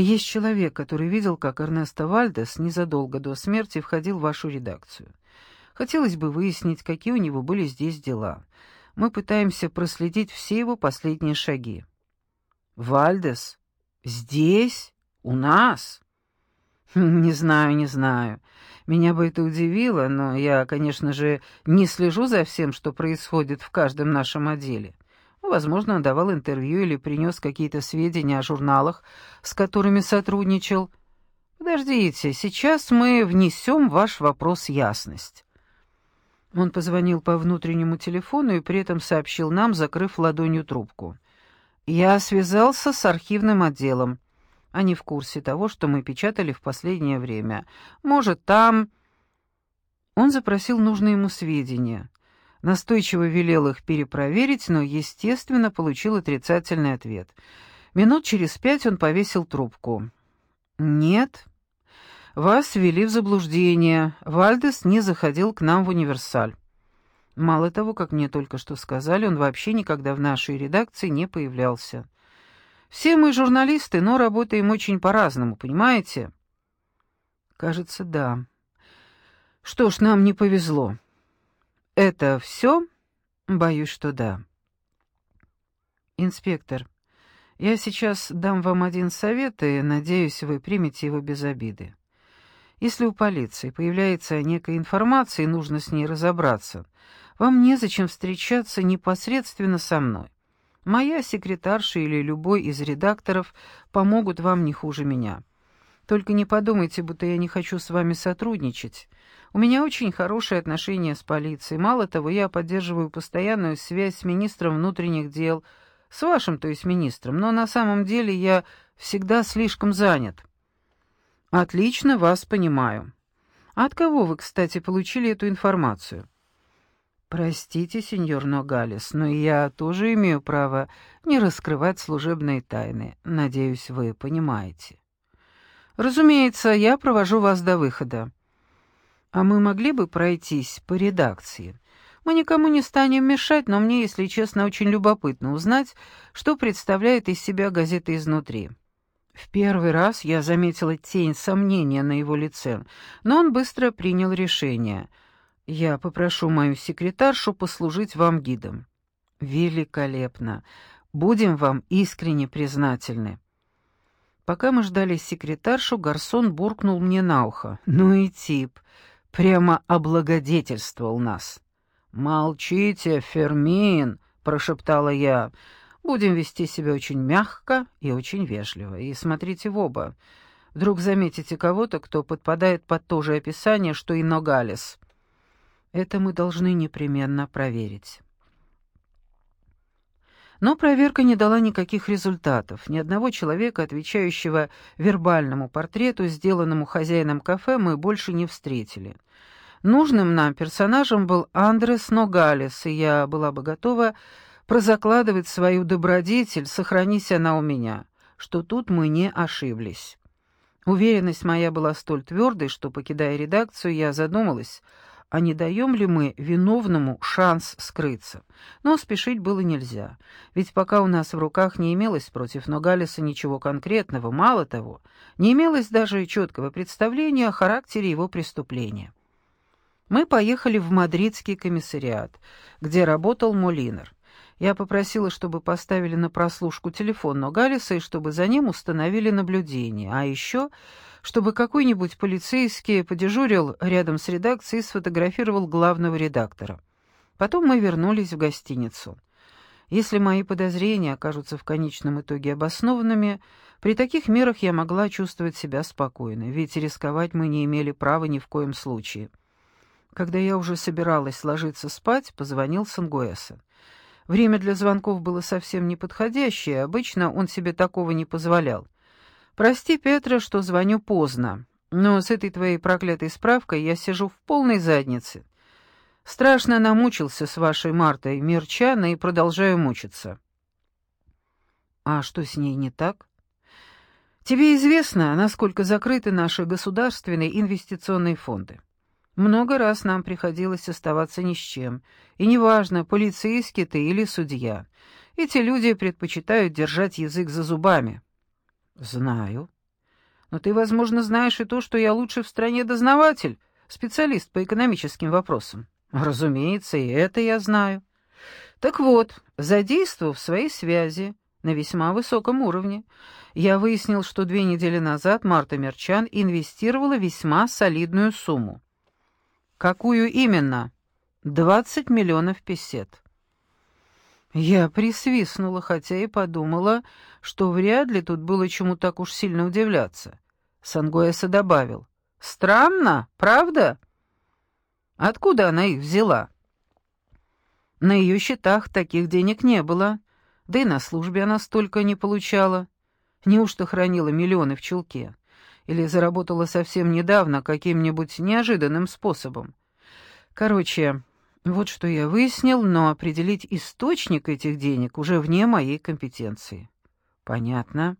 Есть человек, который видел, как Эрнесто Вальдес незадолго до смерти входил в вашу редакцию. Хотелось бы выяснить, какие у него были здесь дела. Мы пытаемся проследить все его последние шаги. Вальдес? Здесь? У нас? Не знаю, не знаю. Меня бы это удивило, но я, конечно же, не слежу за всем, что происходит в каждом нашем отделе. Ну, возможно, давал интервью или принес какие-то сведения о журналах, с которыми сотрудничал. Подождите, сейчас мы внесем в ваш вопрос ясность. Он позвонил по внутреннему телефону и при этом сообщил нам, закрыв ладонью трубку. «Я связался с архивным отделом. Они в курсе того, что мы печатали в последнее время. Может, там...» Он запросил нужные ему сведения. Настойчиво велел их перепроверить, но, естественно, получил отрицательный ответ. Минут через пять он повесил трубку. «Нет, вас ввели в заблуждение. Вальдес не заходил к нам в универсаль. Мало того, как мне только что сказали, он вообще никогда в нашей редакции не появлялся. Все мы журналисты, но работаем очень по-разному, понимаете? Кажется, да. Что ж, нам не повезло. Это все? Боюсь, что да. Инспектор, я сейчас дам вам один совет, и надеюсь, вы примете его без обиды. Если у полиции появляется некая информация и нужно с ней разобраться, вам незачем встречаться непосредственно со мной. Моя секретарша или любой из редакторов помогут вам не хуже меня. Только не подумайте, будто я не хочу с вами сотрудничать. У меня очень хорошие отношения с полицией. Мало того, я поддерживаю постоянную связь с министром внутренних дел, с вашим, то есть министром, но на самом деле я всегда слишком занят. Отлично вас понимаю. от кого вы, кстати, получили эту информацию? Простите, сеньор Ногалес, но я тоже имею право не раскрывать служебные тайны. Надеюсь, вы понимаете. Разумеется, я провожу вас до выхода. А мы могли бы пройтись по редакции? Мы никому не станем мешать, но мне, если честно, очень любопытно узнать, что представляет из себя газета изнутри. В первый раз я заметила тень сомнения на его лице, но он быстро принял решение. «Я попрошу мою секретаршу послужить вам гидом». «Великолепно! Будем вам искренне признательны». Пока мы ждали секретаршу, гарсон буркнул мне на ухо. «Ну и тип! Прямо облагодетельствовал нас!» «Молчите, Фермин!» — прошептала я. Будем вести себя очень мягко и очень вежливо. И смотрите в оба. Вдруг заметите кого-то, кто подпадает под то же описание, что и Ногалес. Это мы должны непременно проверить. Но проверка не дала никаких результатов. Ни одного человека, отвечающего вербальному портрету, сделанному хозяином кафе, мы больше не встретили. Нужным нам персонажем был Андрес Ногалес, и я была бы готова прозакладывать свою добродетель, сохранись она у меня, что тут мы не ошиблись. Уверенность моя была столь твердой, что, покидая редакцию, я задумалась, а не даем ли мы виновному шанс скрыться. Но спешить было нельзя, ведь пока у нас в руках не имелось против Ногалиса ничего конкретного, мало того, не имелось даже четкого представления о характере его преступления. Мы поехали в мадридский комиссариат, где работал Молинер. Я попросила, чтобы поставили на прослушку телефон Ногалиса и чтобы за ним установили наблюдение, а еще, чтобы какой-нибудь полицейский подежурил рядом с редакцией и сфотографировал главного редактора. Потом мы вернулись в гостиницу. Если мои подозрения окажутся в конечном итоге обоснованными, при таких мерах я могла чувствовать себя спокойно, ведь рисковать мы не имели права ни в коем случае. Когда я уже собиралась ложиться спать, позвонил Сангуэса. Время для звонков было совсем неподходящее, обычно он себе такого не позволял. «Прости, Петра, что звоню поздно, но с этой твоей проклятой справкой я сижу в полной заднице. Страшно намучился с вашей Мартой Мирчаной и продолжаю мучиться». «А что с ней не так?» «Тебе известно, насколько закрыты наши государственные инвестиционные фонды?» Много раз нам приходилось оставаться ни с чем. И неважно, полицейский ты или судья. Эти люди предпочитают держать язык за зубами. Знаю. Но ты, возможно, знаешь и то, что я лучший в стране дознаватель, специалист по экономическим вопросам. Разумеется, и это я знаю. Так вот, задействовав свои связи на весьма высоком уровне, я выяснил, что две недели назад Марта Мерчан инвестировала весьма солидную сумму. Какую именно? 20 миллионов песет. Я присвистнула, хотя и подумала, что вряд ли тут было чему так уж сильно удивляться. Сангоэса добавил. «Странно, правда?» «Откуда она их взяла?» На ее счетах таких денег не было, да и на службе она столько не получала. Неужто хранила миллионы в чулке? Или заработала совсем недавно каким-нибудь неожиданным способом? Короче, вот что я выяснил, но определить источник этих денег уже вне моей компетенции. Понятно.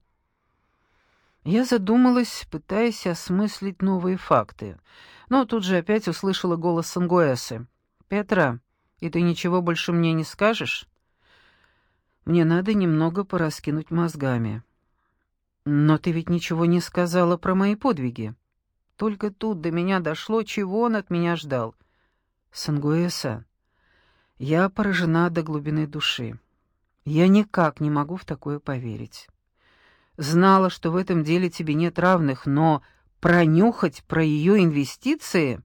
Я задумалась, пытаясь осмыслить новые факты, но тут же опять услышала голос Сангуэсы. «Петра, и ты ничего больше мне не скажешь?» «Мне надо немного пораскинуть мозгами». «Но ты ведь ничего не сказала про мои подвиги». Только тут до меня дошло, чего он от меня ждал. «Сангуэса, я поражена до глубины души. Я никак не могу в такое поверить. Знала, что в этом деле тебе нет равных, но пронюхать про ее инвестиции...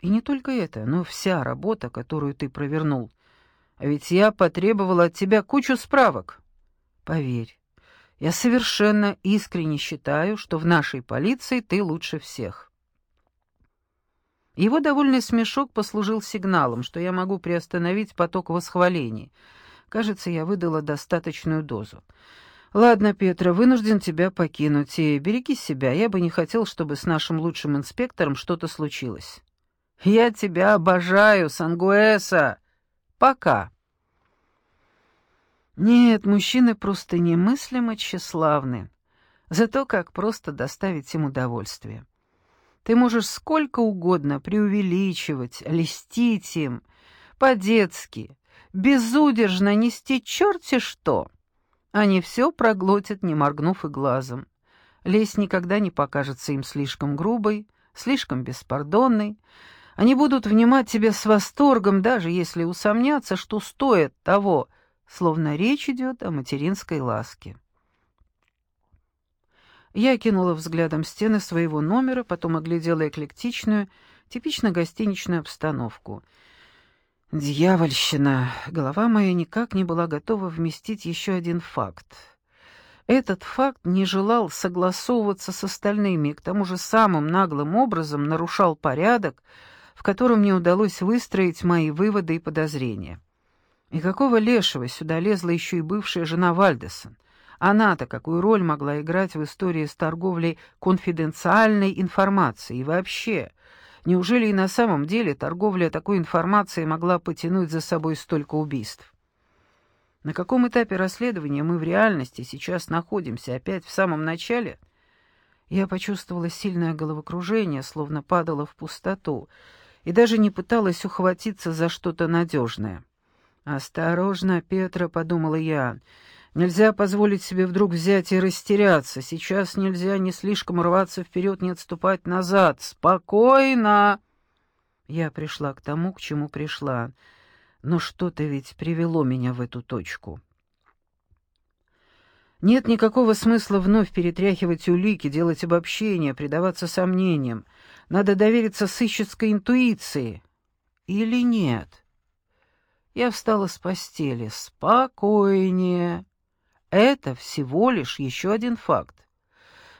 И не только это, но вся работа, которую ты провернул. А ведь я потребовала от тебя кучу справок. Поверь, я совершенно искренне считаю, что в нашей полиции ты лучше всех. Его довольный смешок послужил сигналом, что я могу приостановить поток восхвалений. Кажется, я выдала достаточную дозу. «Ладно, Петра, вынужден тебя покинуть, и береги себя. Я бы не хотел, чтобы с нашим лучшим инспектором что-то случилось». «Я тебя обожаю, Сангуэса! Пока!» Нет, мужчины просто немыслимо тщеславны. Зато как просто доставить им удовольствие. Ты можешь сколько угодно преувеличивать, льстить им, по-детски, безудержно нести черти что. Они все проглотят, не моргнув и глазом. Лесть никогда не покажется им слишком грубой, слишком беспардонной. Они будут внимать тебе с восторгом, даже если усомнятся, что стоит того, словно речь идет о материнской ласке. Я кинула взглядом стены своего номера, потом оглядела эклектичную, типично гостиничную обстановку — Дьявольщина! Голова моя никак не была готова вместить еще один факт. Этот факт не желал согласовываться с остальными, и к тому же самым наглым образом нарушал порядок, в котором мне удалось выстроить мои выводы и подозрения. И какого лешего сюда лезла еще и бывшая жена Вальдесон? Она-то какую роль могла играть в истории с торговлей конфиденциальной информацией и вообще... Неужели и на самом деле торговля такой информацией могла потянуть за собой столько убийств? На каком этапе расследования мы в реальности сейчас находимся? Опять в самом начале? Я почувствовала сильное головокружение, словно падала в пустоту, и даже не пыталась ухватиться за что-то надежное. «Осторожно, Петра», — подумала я, — Нельзя позволить себе вдруг взять и растеряться. Сейчас нельзя не слишком рваться вперед, не отступать назад. Спокойно!» Я пришла к тому, к чему пришла. Но что-то ведь привело меня в эту точку. Нет никакого смысла вновь перетряхивать улики, делать обобщения, предаваться сомнениям. Надо довериться сыщицкой интуиции. Или нет? Я встала с постели. Спокойнее. Это всего лишь еще один факт.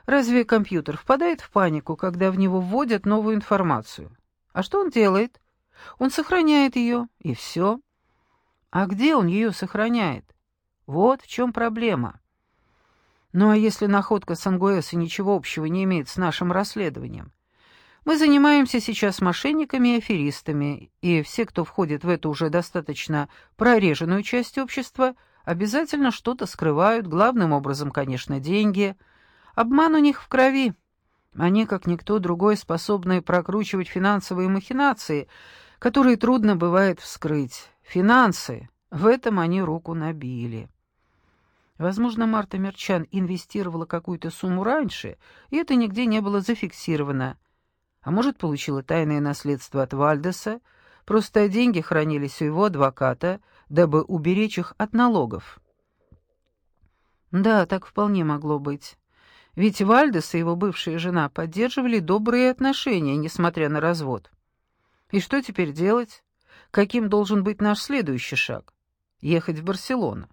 Разве компьютер впадает в панику, когда в него вводят новую информацию? А что он делает? Он сохраняет ее, и все. А где он ее сохраняет? Вот в чем проблема. Ну а если находка Сангуэса ничего общего не имеет с нашим расследованием? Мы занимаемся сейчас мошенниками и аферистами, и все, кто входит в эту уже достаточно прореженную часть общества – Обязательно что-то скрывают, главным образом, конечно, деньги. Обман у них в крови. Они, как никто другой, способны прокручивать финансовые махинации, которые трудно бывает вскрыть. Финансы. В этом они руку набили. Возможно, Марта Мерчан инвестировала какую-то сумму раньше, и это нигде не было зафиксировано. А может, получила тайное наследство от Вальдеса, просто деньги хранились у его адвоката, дабы уберечь их от налогов. Да, так вполне могло быть. Ведь Вальдес и его бывшая жена поддерживали добрые отношения, несмотря на развод. И что теперь делать? Каким должен быть наш следующий шаг? Ехать в Барселону.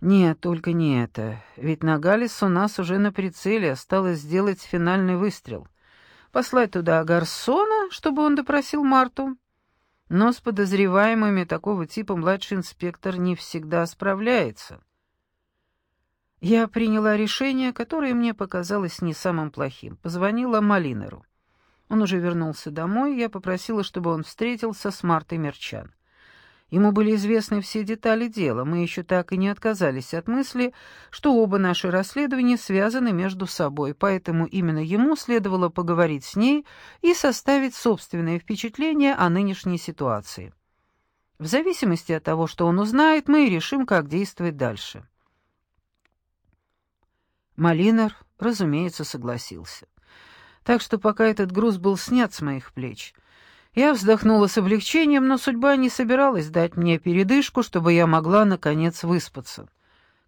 Нет, только не это. Ведь на Галис у нас уже на прицеле осталось сделать финальный выстрел. Послать туда Гарсона, чтобы он допросил Марту. Но с подозреваемыми такого типа младший инспектор не всегда справляется. Я приняла решение, которое мне показалось не самым плохим. Позвонила Малинеру. Он уже вернулся домой, я попросила, чтобы он встретился с Мартой Мерчан. Ему были известны все детали дела, мы еще так и не отказались от мысли, что оба наши расследования связаны между собой, поэтому именно ему следовало поговорить с ней и составить собственное впечатление о нынешней ситуации. В зависимости от того, что он узнает, мы и решим, как действовать дальше. Малинар, разумеется, согласился. Так что пока этот груз был снят с моих плеч, я вздохнула с облегчением, но судьба не собиралась дать мне передышку, чтобы я могла, наконец, выспаться.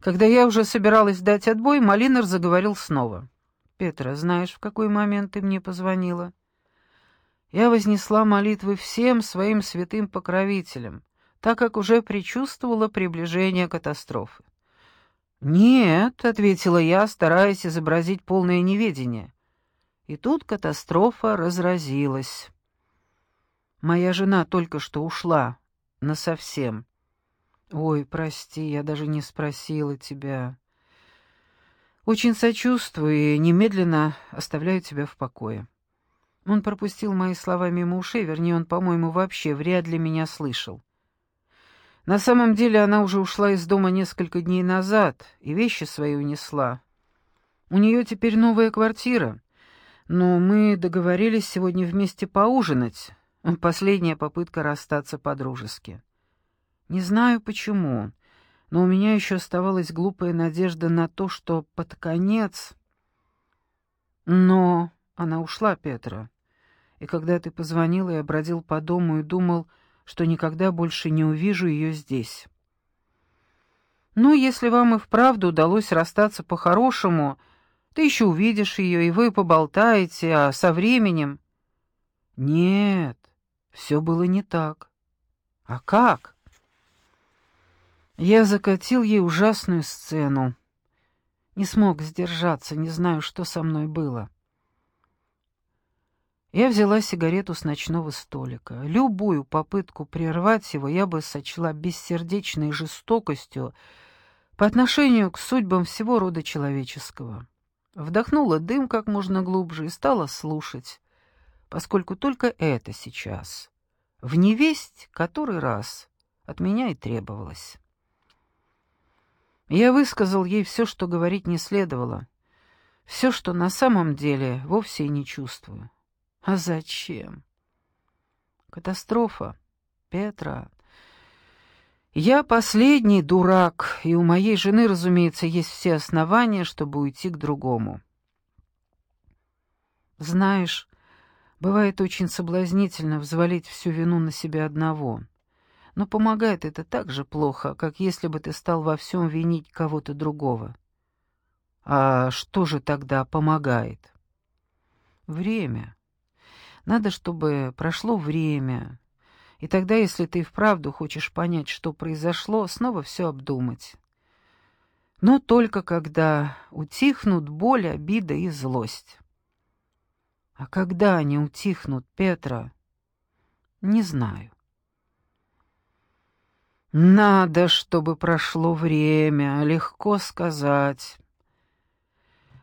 Когда я уже собиралась дать отбой, Малинар заговорил снова. «Петра, знаешь, в какой момент ты мне позвонила?» Я вознесла молитвы всем своим святым покровителям, так как уже предчувствовала приближение катастрофы. «Нет», — ответила я, стараясь изобразить полное неведение. И тут катастрофа разразилась. Моя жена только что ушла. Насовсем. Ой, прости, я даже не спросила тебя. Очень сочувствую и немедленно оставляю тебя в покое. Он пропустил мои слова мимо ушей, вернее, он, по-моему, вообще вряд ли меня слышал. На самом деле она уже ушла из дома несколько дней назад и вещи свои унесла. У нее теперь новая квартира, но мы договорились сегодня вместе поужинать. Последняя попытка расстаться по-дружески. Не знаю почему, но у меня еще оставалась глупая надежда на то, что под конец... Но она ушла, Петра. И когда ты позвонил, я бродил по дому и думал что никогда больше не увижу ее здесь. Ну, если вам и вправду удалось расстаться по-хорошему, ты еще увидишь ее, и вы поболтаете, а со временем... Нет, все было не так. А как? Я закатил ей ужасную сцену. Не смог сдержаться, не знаю, что со мной было. Я взяла сигарету с ночного столика. Любую попытку прервать его я бы сочла бессердечной жестокостью по отношению к судьбам всего рода человеческого. Вдохнула дым как можно глубже и стала слушать, поскольку только это сейчас, в невесть который раз, от меня и требовалось. Я высказал ей все, что говорить не следовало, все, что на самом деле вовсе и не чувствую. А зачем? Катастрофа. Петра. Я последний дурак, и у моей жены, разумеется, есть все основания, чтобы уйти к другому. Знаешь, бывает очень соблазнительно взвалить всю вину на себя одного. Но помогает это так же плохо, как если бы ты стал во всем винить кого-то другого. А что же тогда помогает? Время. Надо, чтобы прошло время. И тогда, если ты вправду хочешь понять, что произошло, снова все обдумать. Но только когда утихнут боль, обида и злость. А когда они утихнут, Петра? Не знаю. Надо, чтобы прошло время, легко сказать.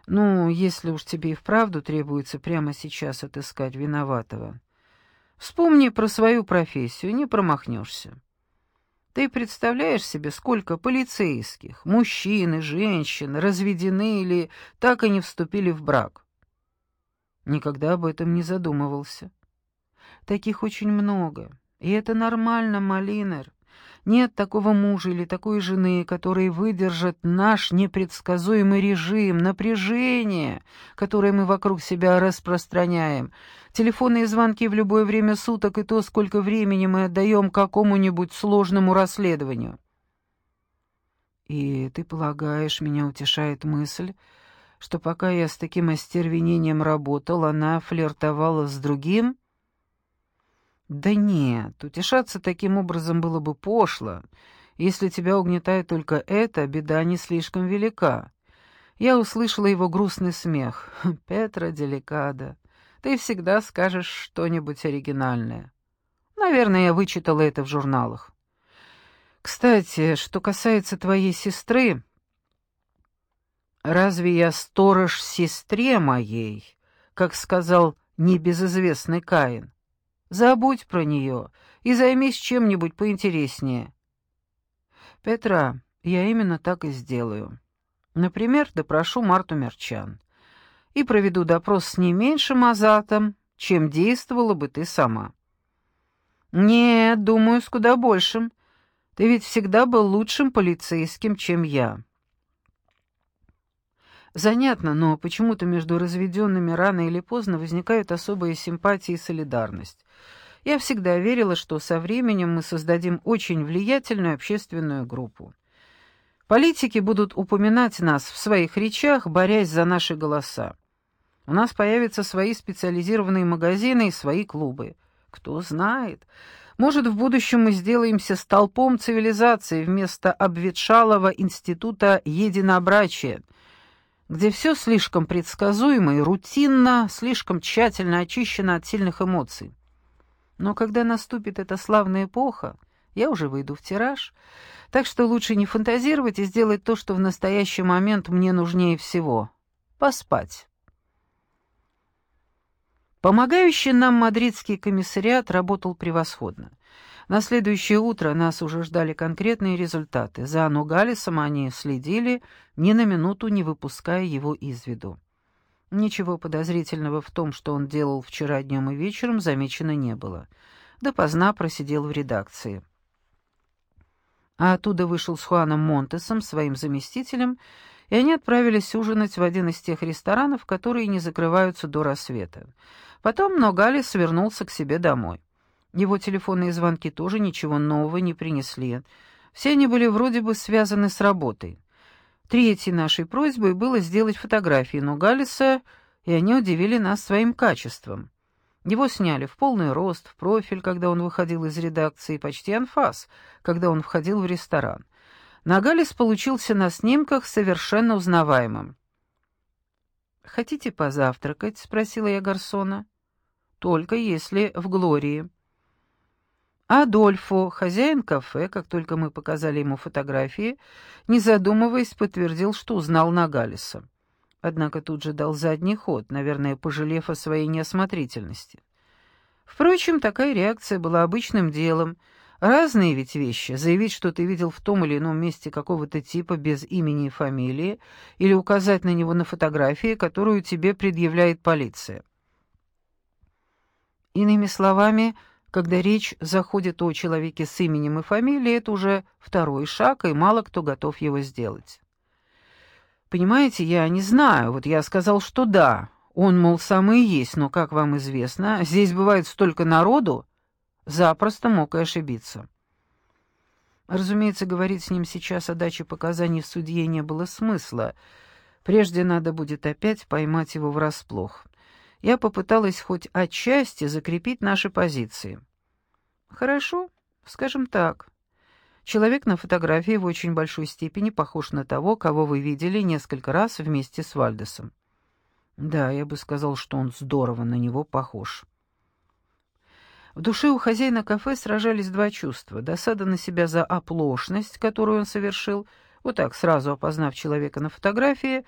Ну, если уж тебе и вправду требуется прямо сейчас отыскать виноватого, вспомни про свою профессию, не промахнешься. Ты представляешь себе, сколько полицейских, мужчин и женщин, разведены или так и не вступили в брак? Никогда об этом не задумывался. Таких очень много, и это нормально, Малинер. Нет такого мужа или такой жены, которые выдержат наш непредсказуемый режим, напряжение, которое мы вокруг себя распространяем, телефонные звонки в любое время суток и то, сколько времени мы отдаем какому-нибудь сложному расследованию. И ты полагаешь, меня утешает мысль, что пока я с таким остервенением работал, она флиртовала с другим? Да нет, утешаться таким образом было бы пошло. Если тебя угнетает только это, беда не слишком велика. Я услышала его грустный смех. «Петра Деликада, ты всегда скажешь что-нибудь оригинальное. Наверное, я вычитала это в журналах. Кстати, что касается твоей сестры, разве я сторож сестре моей, как сказал небезызвестный Каин? Забудь про нее и займись чем-нибудь поинтереснее. Петра, я именно так и сделаю. Например, допрошу Марту Мерчан и проведу допрос с не меньшим азатом, чем действовала бы ты сама. Нет, думаю, с куда большим. Ты ведь всегда был лучшим полицейским, чем я. Занятно, но почему-то между разведенными рано или поздно возникают особые симпатии и солидарность. Я всегда верила, что со временем мы создадим очень влиятельную общественную группу. Политики будут упоминать нас в своих речах, борясь за наши голоса. У нас появятся свои специализированные магазины и свои клубы. Кто знает, может, в будущем мы сделаемся столпом цивилизации вместо обветшалого института единобрачия, где все слишком предсказуемо и рутинно, слишком тщательно очищено от сильных эмоций. Но когда наступит эта славная эпоха, я уже выйду в тираж, так что лучше не фантазировать и сделать то, что в настоящий момент мне нужнее всего — поспать. Помогающий нам мадридский комиссариат работал превосходно. На следующее утро нас уже ждали конкретные результаты. За Нугалисом они следили, ни на минуту не выпуская его из виду. Ничего подозрительного в том, что он делал вчера днем и вечером, замечено не было. Допоздна просидел в редакции. А оттуда вышел с Хуаном Монтесом, своим заместителем, и они отправились ужинать в один из тех ресторанов, которые не закрываются до рассвета. Потом Ногалис вернулся к себе домой. Его телефонные звонки тоже ничего нового не принесли. Все они были вроде бы связаны с работой. Третьей нашей просьбой было сделать фотографии Нугалиса, и они удивили нас своим качеством. Его сняли в полный рост, в профиль, когда он выходил из редакции, почти анфас, когда он входил в ресторан. Нагалис получился на снимках совершенно узнаваемым. «Хотите позавтракать?» — спросила я Гарсона. «Только если в Глории». Адольфо, хозяин кафе, как только мы показали ему фотографии, не задумываясь, подтвердил, что узнал Нагалиса. Однако тут же дал задний ход, наверное, пожалев о своей неосмотрительности. Впрочем, такая реакция была обычным делом. Разные ведь вещи. Заявить, что ты видел в том или ином месте какого-то типа без имени и фамилии, или указать на него на фотографии, которую тебе предъявляет полиция. Иными словами, когда речь заходит о человеке с именем и фамилией, это уже второй шаг, и мало кто готов его сделать. Понимаете, я не знаю, вот я сказал, что да, он, мол, самый есть, но, как вам известно, здесь бывает столько народу, запросто мог и ошибиться. Разумеется, говорить с ним сейчас о даче показаний в судье не было смысла. Прежде надо будет опять поймать его врасплох я попыталась хоть отчасти закрепить наши позиции. Хорошо, скажем так. Человек на фотографии в очень большой степени похож на того, кого вы видели несколько раз вместе с Вальдесом. Да, я бы сказал, что он здорово на него похож. В душе у хозяина кафе сражались два чувства. Досада на себя за оплошность, которую он совершил, вот так, сразу опознав человека на фотографии,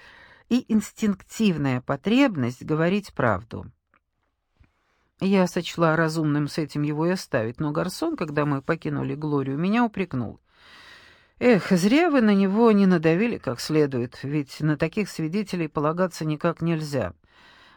и инстинктивная потребность говорить правду. Я сочла разумным с этим его и оставить, но Гарсон, когда мы покинули Глорию, меня упрекнул. «Эх, зря вы на него не надавили как следует, ведь на таких свидетелей полагаться никак нельзя.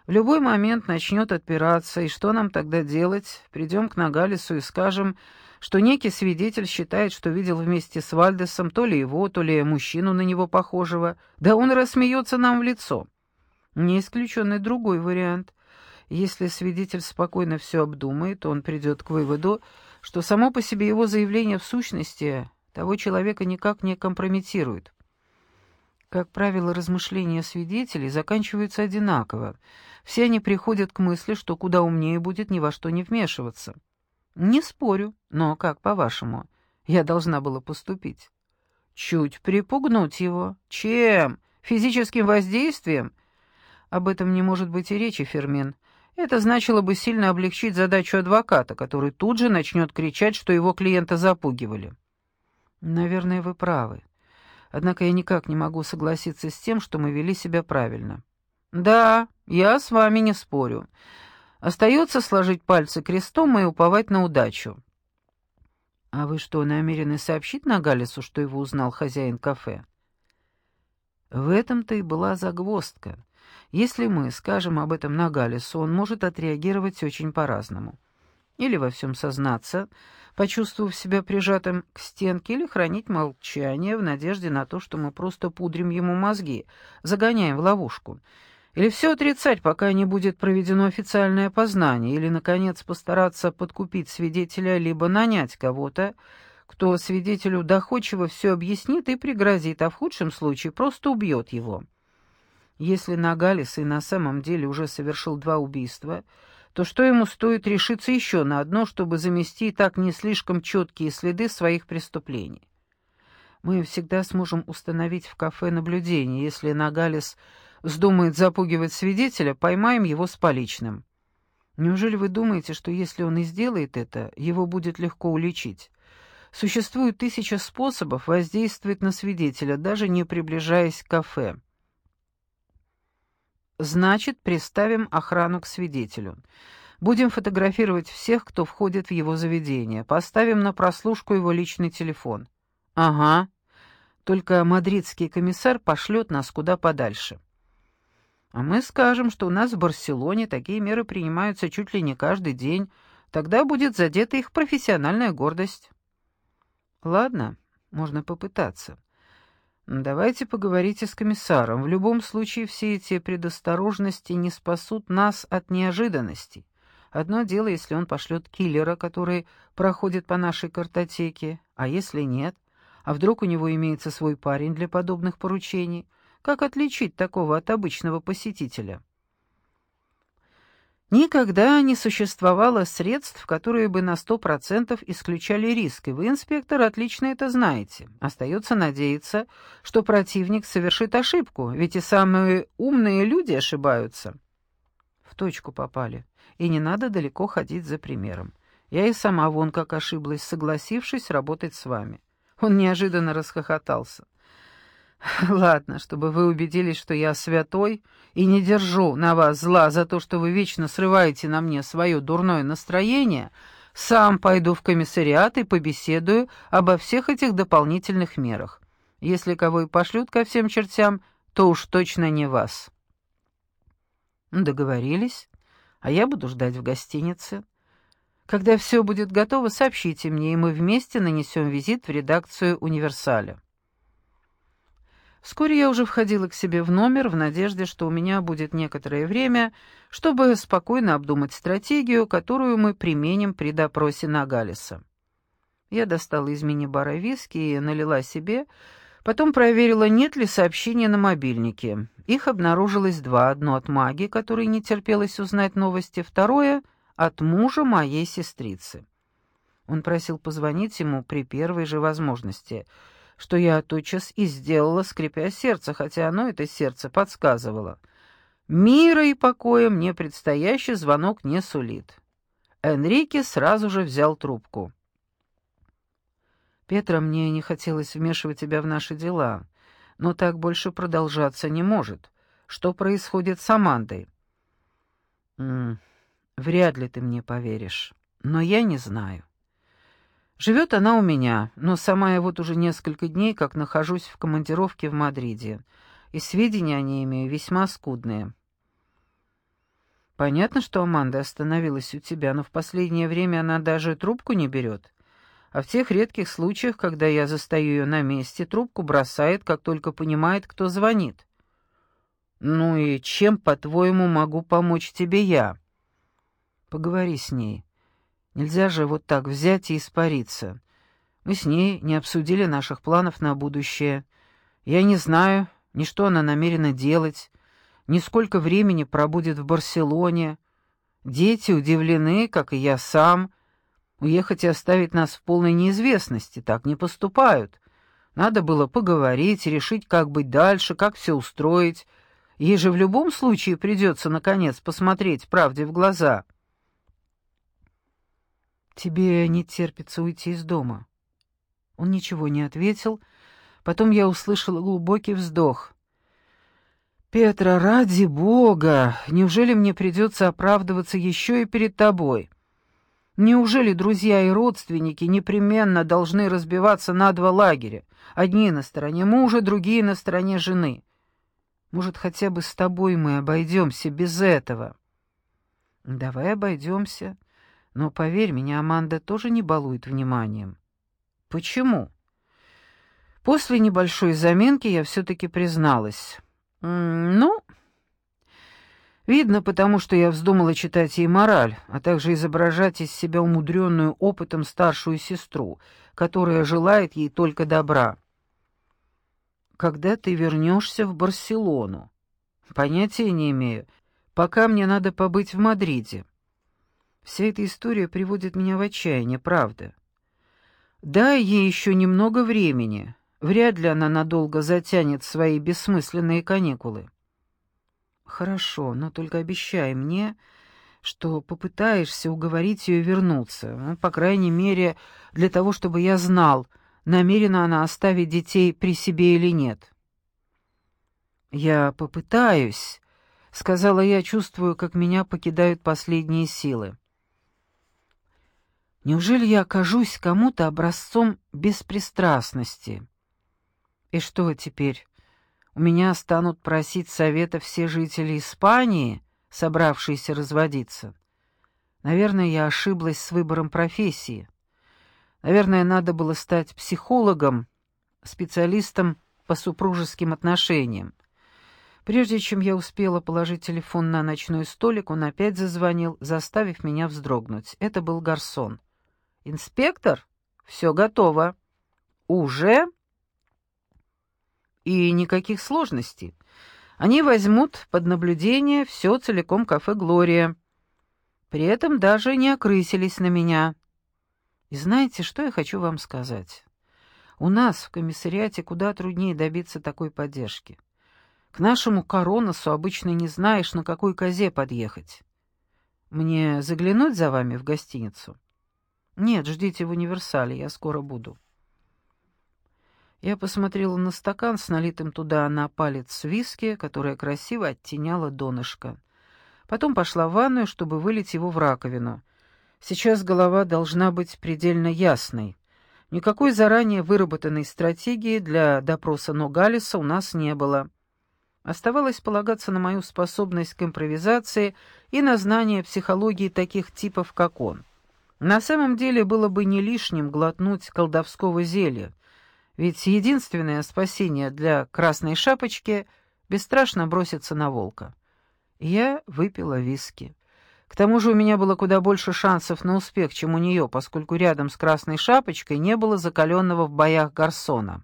В любой момент начнет отпираться, и что нам тогда делать? Придем к Нагалису и скажем, что некий свидетель считает, что видел вместе с Вальдесом то ли его, то ли мужчину на него похожего. Да он рассмеется нам в лицо. Не исключен и другой вариант. Если свидетель спокойно все обдумает, он придет к выводу, что само по себе его заявление в сущности того человека никак не компрометирует. Как правило, размышления свидетелей заканчиваются одинаково. Все они приходят к мысли, что куда умнее будет ни во что не вмешиваться. Не спорю, но как, по-вашему, я должна была поступить? Чуть припугнуть его. Чем? Физическим воздействием? Об этом не может быть и речи, Фермин. Это значило бы сильно облегчить задачу адвоката, который тут же начнет кричать, что его клиента запугивали. Наверное, вы правы. Однако я никак не могу согласиться с тем, что мы вели себя правильно. Да, я с вами не спорю. Остается сложить пальцы крестом и уповать на удачу. А вы что, намерены сообщить Нагалису, что его узнал хозяин кафе? В этом-то и была загвоздка. Если мы скажем об этом Нагалису, он может отреагировать очень по-разному. Или во всем сознаться, почувствовав себя прижатым к стенке, или хранить молчание в надежде на то, что мы просто пудрим ему мозги, загоняем в ловушку. Или все отрицать, пока не будет проведено официальное опознание, или, наконец, постараться подкупить свидетеля, либо нанять кого-то, кто свидетелю доходчиво все объяснит и пригрозит, а в худшем случае просто убьет его. Если Нагалис и на самом деле уже совершил два убийства — то что ему стоит решиться еще на одно, чтобы замести так не слишком четкие следы своих преступлений? Мы всегда сможем установить в кафе наблюдение. Если Нагалис вздумает запугивать свидетеля, поймаем его с поличным. Неужели вы думаете, что если он и сделает это, его будет легко уличить? Существует тысяча способов воздействовать на свидетеля, даже не приближаясь к кафе. Значит, приставим охрану к свидетелю. Будем фотографировать всех, кто входит в его заведение. Поставим на прослушку его личный телефон. Ага. Только мадридский комиссар пошлет нас куда подальше. А мы скажем, что у нас в Барселоне такие меры принимаются чуть ли не каждый день. Тогда будет задета их профессиональная гордость. Ладно, можно попытаться. «Давайте поговорите с комиссаром. В любом случае все эти предосторожности не спасут нас от неожиданностей. Одно дело, если он пошлет киллера, который проходит по нашей картотеке, а если нет? А вдруг у него имеется свой парень для подобных поручений? Как отличить такого от обычного посетителя?» Никогда не существовало средств, которые бы на сто процентов исключали риск, и вы, инспектор, отлично это знаете. Остается надеяться, что противник совершит ошибку, ведь и самые умные люди ошибаются. В точку попали, и не надо далеко ходить за примером. Я и сама вон как ошиблась, согласившись работать с вами. Он неожиданно расхохотался. Ладно, чтобы вы убедились, что я святой и не держу на вас зла за то, что вы вечно срываете на мне свое дурное настроение, сам пойду в комиссариат и побеседую обо всех этих дополнительных мерах. Если кого и пошлют ко всем чертям, то уж точно не вас. Договорились, а я буду ждать в гостинице. Когда все будет готово, сообщите мне, и мы вместе нанесем визит в редакцию «Универсаля». Вскоре я уже входила к себе в номер в надежде, что у меня будет некоторое время, чтобы спокойно обдумать стратегию, которую мы применим при допросе Нагалиса. Я достала из мини-бара виски и налила себе, потом проверила, нет ли сообщения на мобильнике. Их обнаружилось два, одно от маги, которой не терпелось узнать новости, второе — от мужа моей сестрицы. Он просил позвонить ему при первой же возможности — что я тотчас и сделала, скрипя сердце, хотя оно, это сердце, подсказывало. Мира и покоя мне предстоящий звонок не сулит. Энрике сразу же взял трубку. «Петра, мне не хотелось вмешивать тебя в наши дела, но так больше продолжаться не может. Что происходит с Амандой?» М -м, «Вряд ли ты мне поверишь, но я не знаю. Живет она у меня, но сама я вот уже несколько дней как нахожусь в командировке в Мадриде, и сведения о ней имею весьма скудные. Понятно, что Аманда остановилась у тебя, но в последнее время она даже трубку не берет. А в тех редких случаях, когда я застаю ее на месте, трубку бросает, как только понимает, кто звонит. Ну и чем, по-твоему, могу помочь тебе я? Поговори с ней. Нельзя же вот так взять и испариться. Мы с ней не обсудили наших планов на будущее. Я не знаю, ни что она намерена делать, ни сколько времени пробудет в Барселоне. Дети удивлены, как и я сам. Уехать и оставить нас в полной неизвестности так не поступают. Надо было поговорить, решить, как быть дальше, как все устроить. Ей же в любом случае придется, наконец, посмотреть правде в глаза. «Тебе не терпится уйти из дома». Он ничего не ответил. Потом я услышала глубокий вздох. «Петра, ради Бога! Неужели мне придется оправдываться еще и перед тобой? Неужели друзья и родственники непременно должны разбиваться на два лагеря? Одни на стороне мужа, другие на стороне жены. Может, хотя бы с тобой мы обойдемся без этого?» «Давай обойдемся. Но, поверь, меня Аманда тоже не балует вниманием». «Почему?» После небольшой заминки я все-таки призналась. «Ну...» Видно, потому что я вздумала читать ей мораль, а также изображать из себя умудренную опытом старшую сестру, которая желает ей только добра. «Когда ты вернешься в Барселону?» «Понятия не имею. Пока мне надо побыть в Мадриде». Вся эта история приводит меня в отчаяние, правда. Дай ей еще немного времени, Вряд ли она надолго затянет свои бессмысленные каникулы. Хорошо, но только обещай мне, что попытаешься уговорить ее вернуться, ну, по крайней мере, для того, чтобы я знал, намерена она оставить детей при себе или нет. Я попытаюсь, сказала я, чувствую, как меня покидают последние силы. Неужели я окажусь кому-то образцом беспристрастности? И что теперь? У меня станут просить совета все жители Испании, собравшиеся разводиться. Наверное, я ошиблась с выбором профессии. Наверное, надо было стать психологом, специалистом по супружеским отношениям. Прежде чем я успела положить телефон на ночной столик, он опять зазвонил, заставив меня вздрогнуть. Это был гарсон. «Инспектор? Все готово». «Уже?» И никаких сложностей. Они возьмут под наблюдение все целиком кафе «Глория». При этом даже не окрысились на меня. И знаете, что я хочу вам сказать? У нас в комиссариате куда труднее добиться такой поддержки. К нашему короносу обычно не знаешь, на какой козе подъехать. Мне заглянуть за вами в гостиницу? Нет, ждите в универсале, я скоро буду. Я посмотрела на стакан с налитым туда на палец виски, которая красиво оттеняла донышко. Потом пошла в ванную, чтобы вылить его в раковину. Сейчас голова должна быть предельно ясной. Никакой заранее выработанной стратегии для допроса Ногалиса у нас не было. Оставалось полагаться на мою способность к импровизации и на знание психологии таких типов, как он. На самом деле было бы не лишним глотнуть колдовского зелья, ведь единственное спасение для красной шапочки — бесстрашно броситься на волка. Я выпила виски. К тому же у меня было куда больше шансов на успех, чем у нее, поскольку рядом с красной шапочкой не было закаленного в боях гарсона.